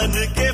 जान के